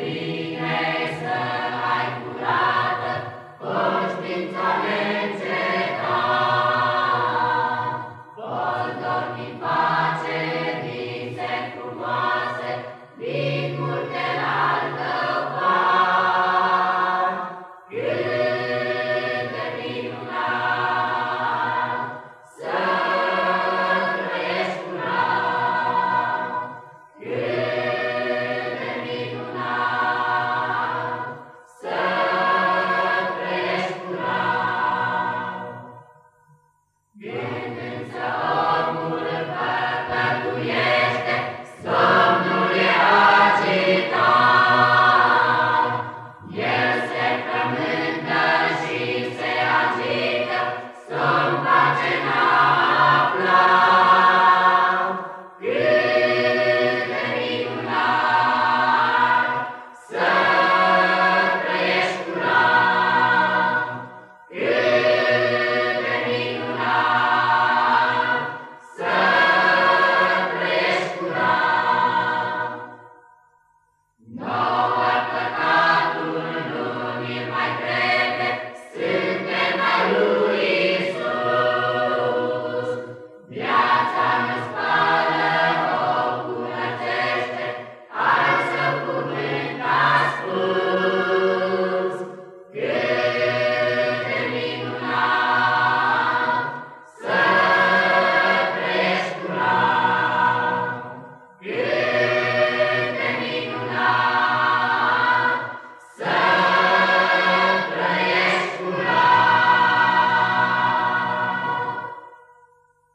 Vine Amen.